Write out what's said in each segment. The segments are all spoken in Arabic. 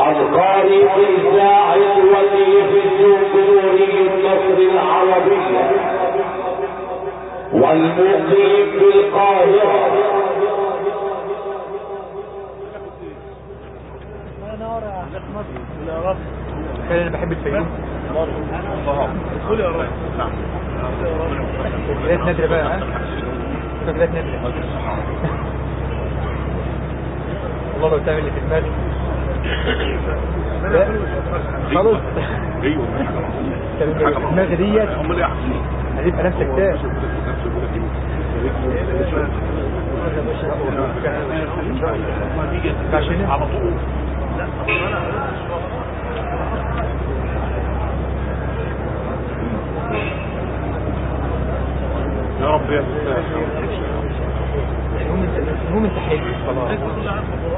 القارئ في الإذاعة والتلفزيون بنوري النصر العربية والمقيم بالقاهرة كان أنا بحب الفيوم. قول يا رب نعم. بداية نادرة بقى ها؟ بداية نادرة. والله لو تعمل اللي في دماغي. لا، خلاص. أيوه دماغي ديت. امال إيه يا هتبقى نفسك تاب عشان على طول يا رب يا المهم انت المهم أنت حلو خلاص.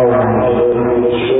وحش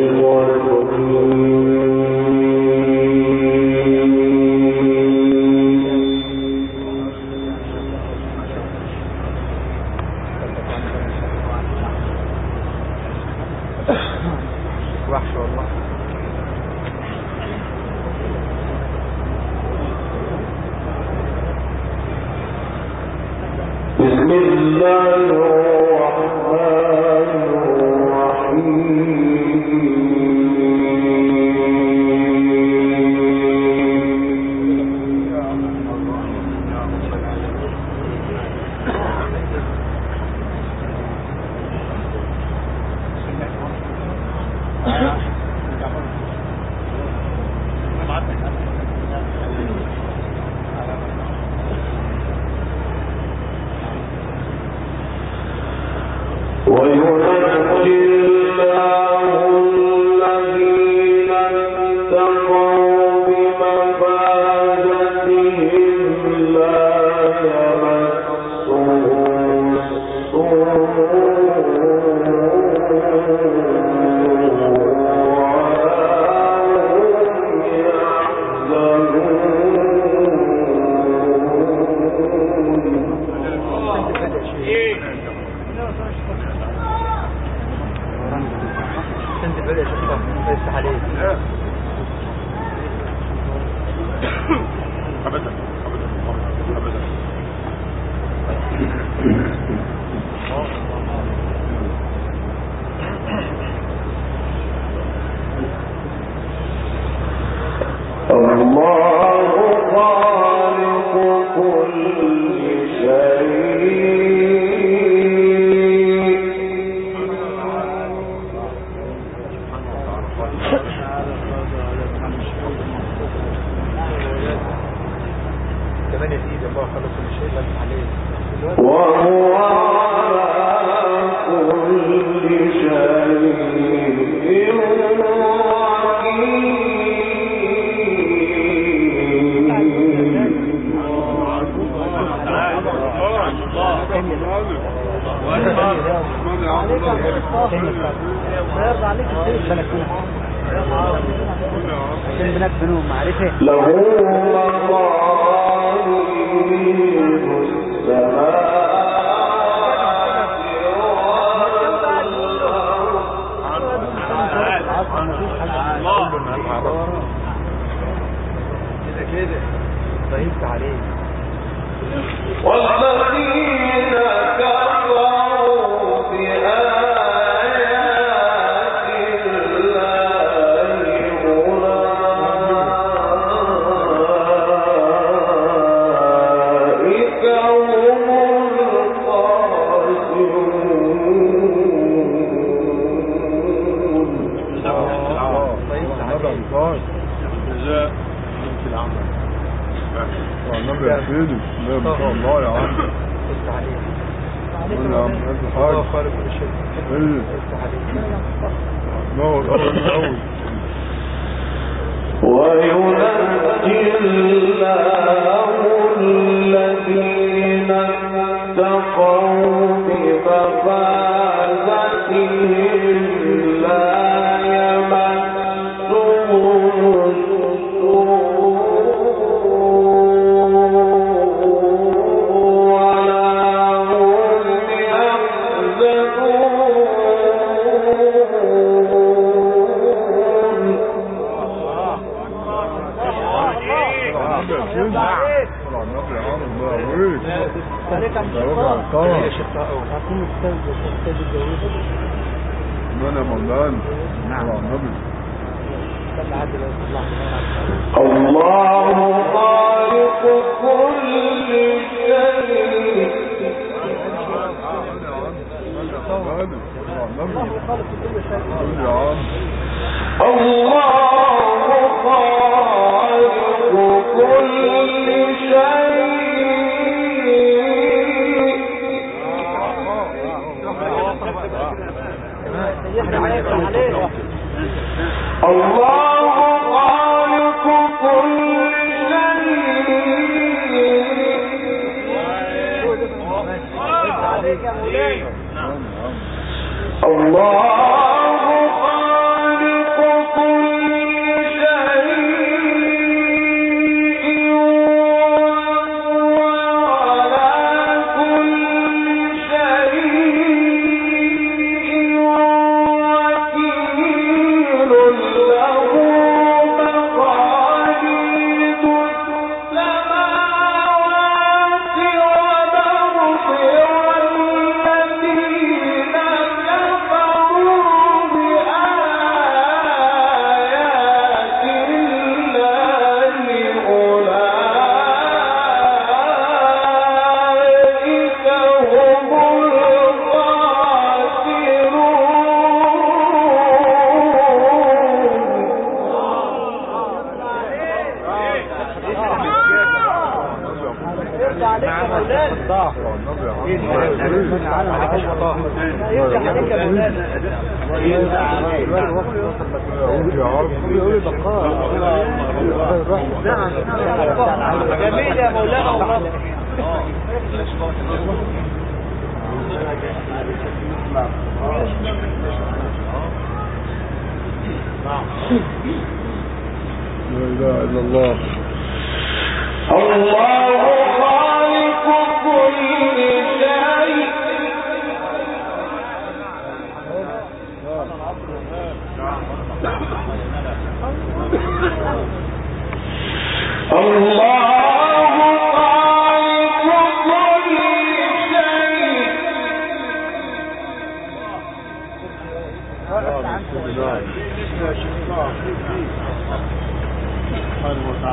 ما شاء الله يا عم. إيه. نور الله نعم الله خالق كل شيء الله خالق كل شيء. الله خالق كل شيء. الله خالق كل شيء.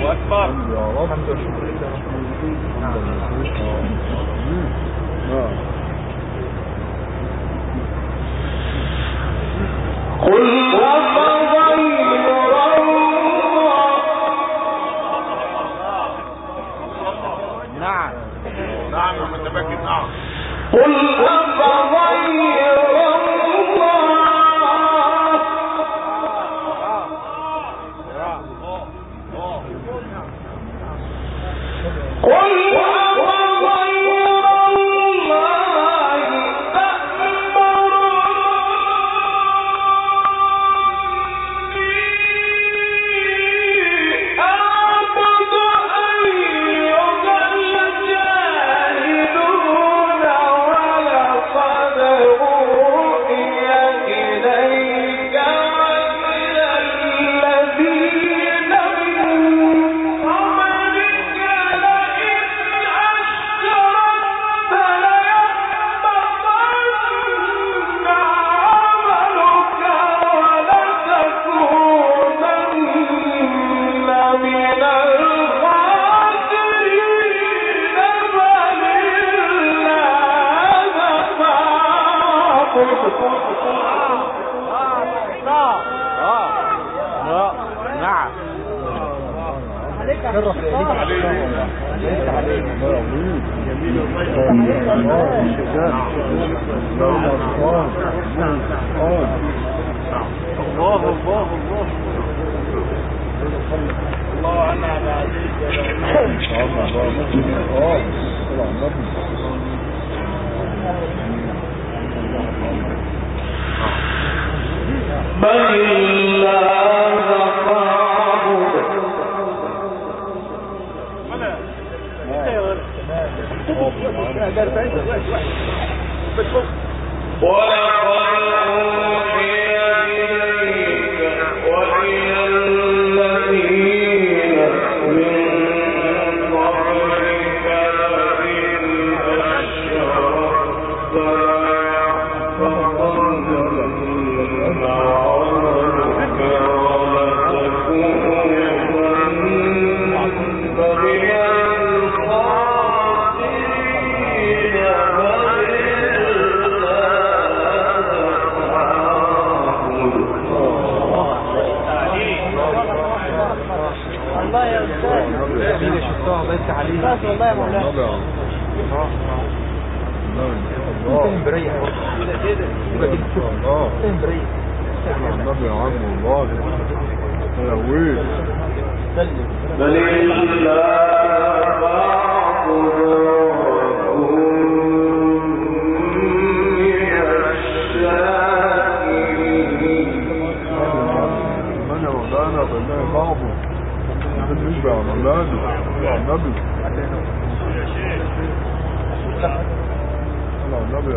뭐 할까? 여러 감정이 흐르잖아. 하나, 둘, 셋, 넷, نعم نعم الله الله الله الله بل الله والله والله يا مولانا فين بريح الله بريح النبي يا عم والله يا ويل من بالنسبة يا مولانا يا النبي يا النبي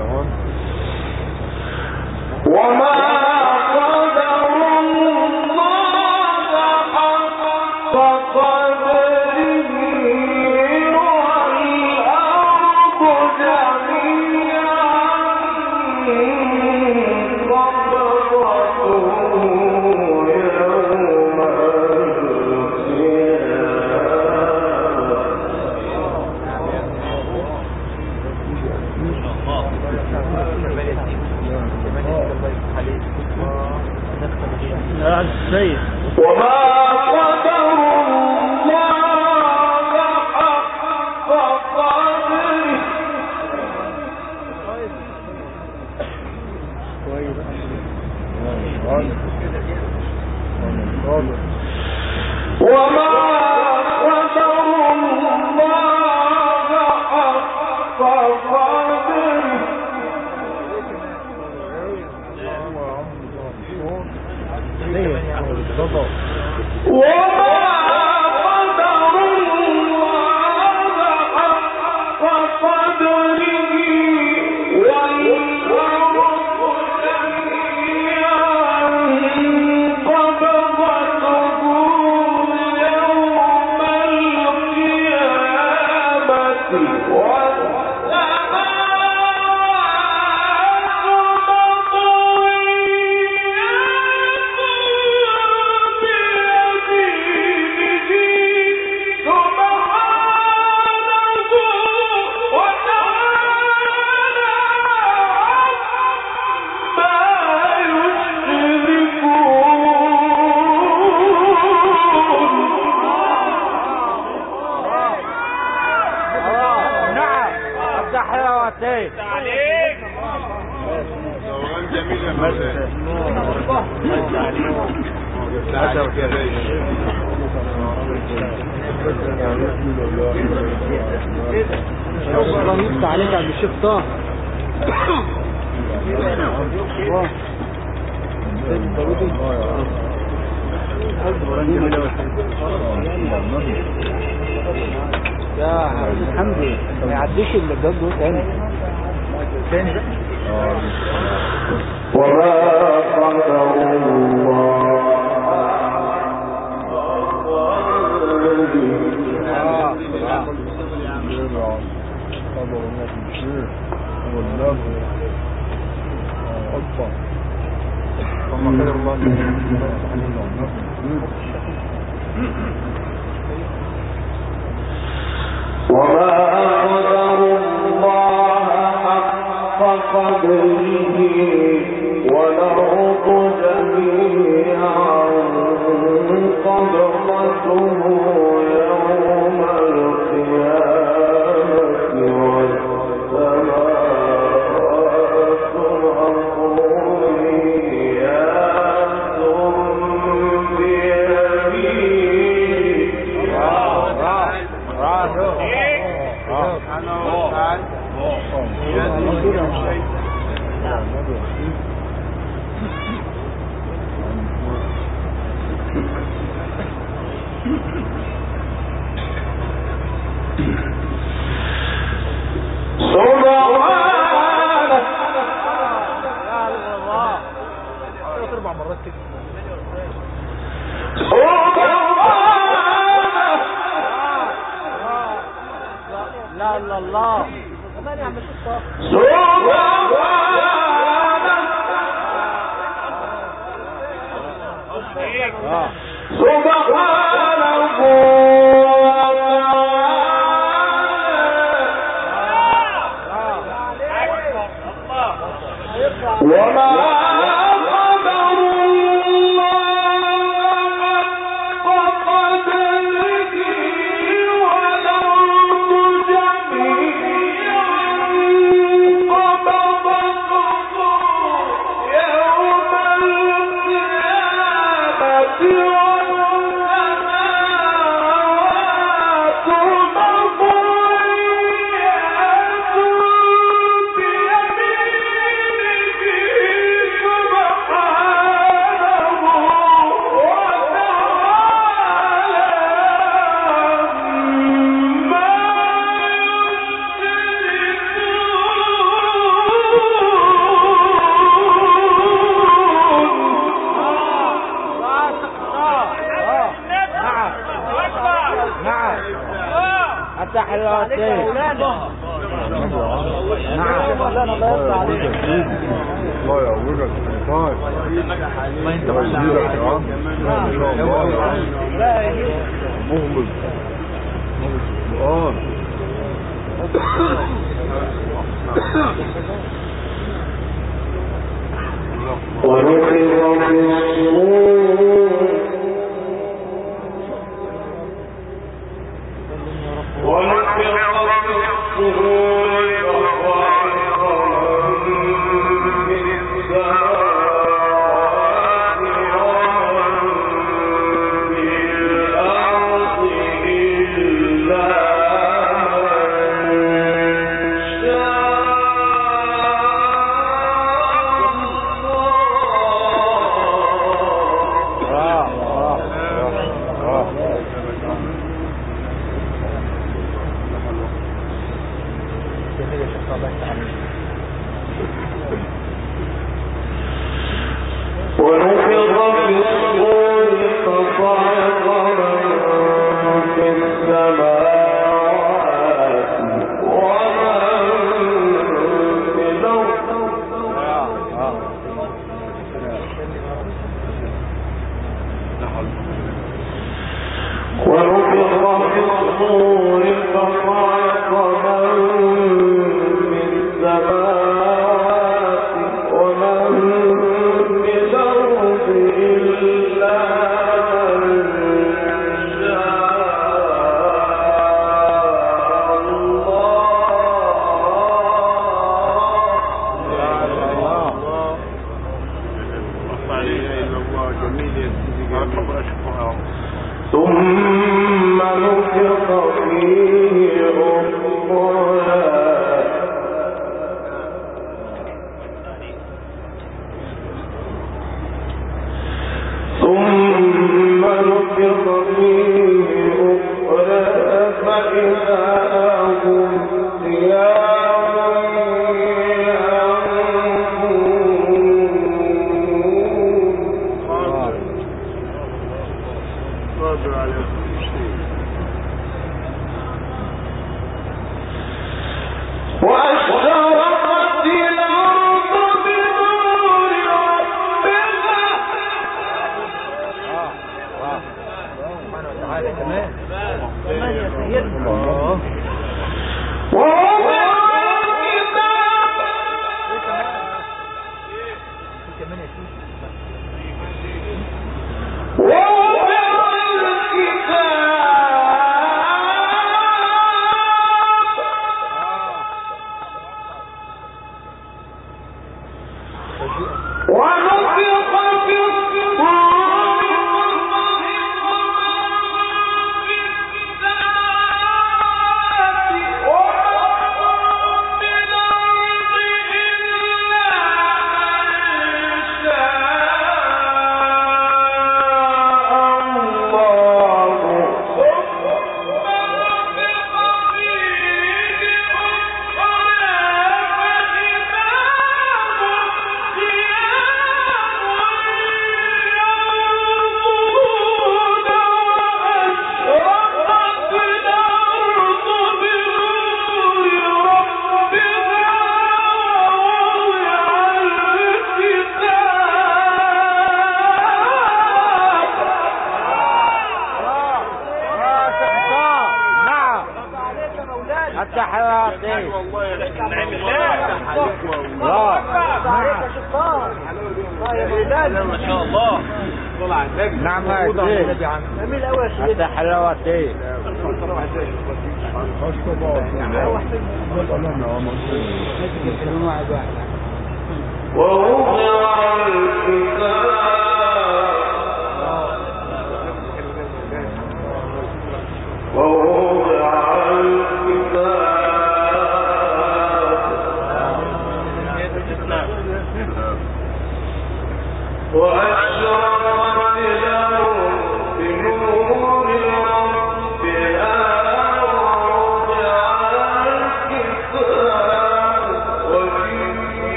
وأشرقت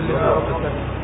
فتحت سلم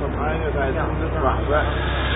怎么还有在？这是哪个？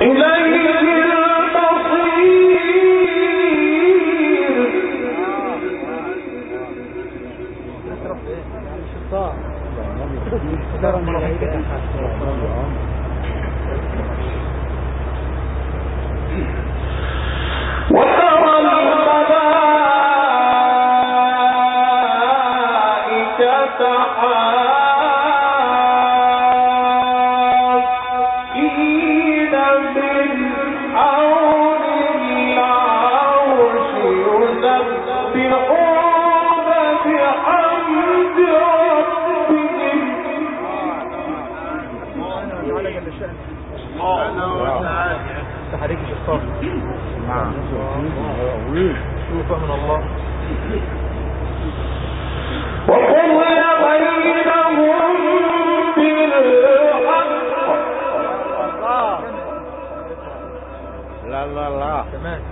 إليه المصير Amen.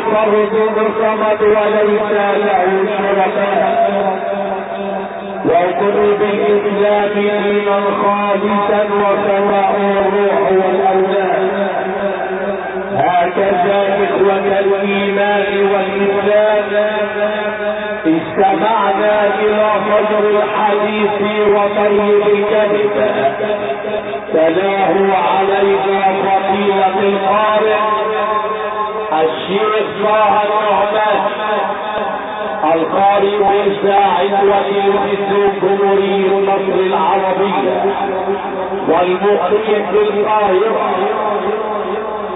أحد فرد صمد وليس له شركاء وكل بالإسلام دينا خالصا وسواء الروح والأولاد. هكذا إخوة الإيمان والإسلام استمعنا إلى فجر الحديث وطيب الكلمة. تلاه علينا فضيلة القارئ. الشيخ طه النعمان القارئ والساعد وتلفزيون جمهورية مصر العربية والمقيم بالقاهرة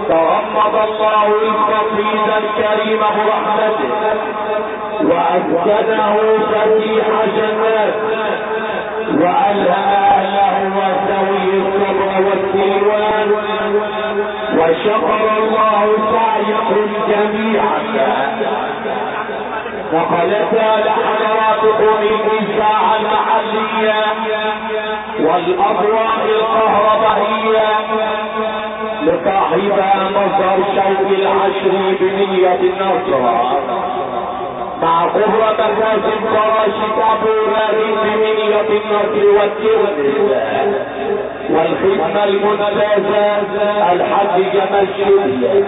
تغمض الله القصيد الكريم برحمته وأسكنه فتيح جنات وألهم أهله وسوي الصبر والسلوان وشكر الله سعيكم جميعا. نقلتا لحضراتكم الإذاعة المحلية والأضواء الكهربائية لصاحبها مصدر شوق العشر بنية النصر. مع كبرى مكاسب فراشد ابو راغب بنية النصر والترمذ. والخدمة الممتازة الحاج جمال شبل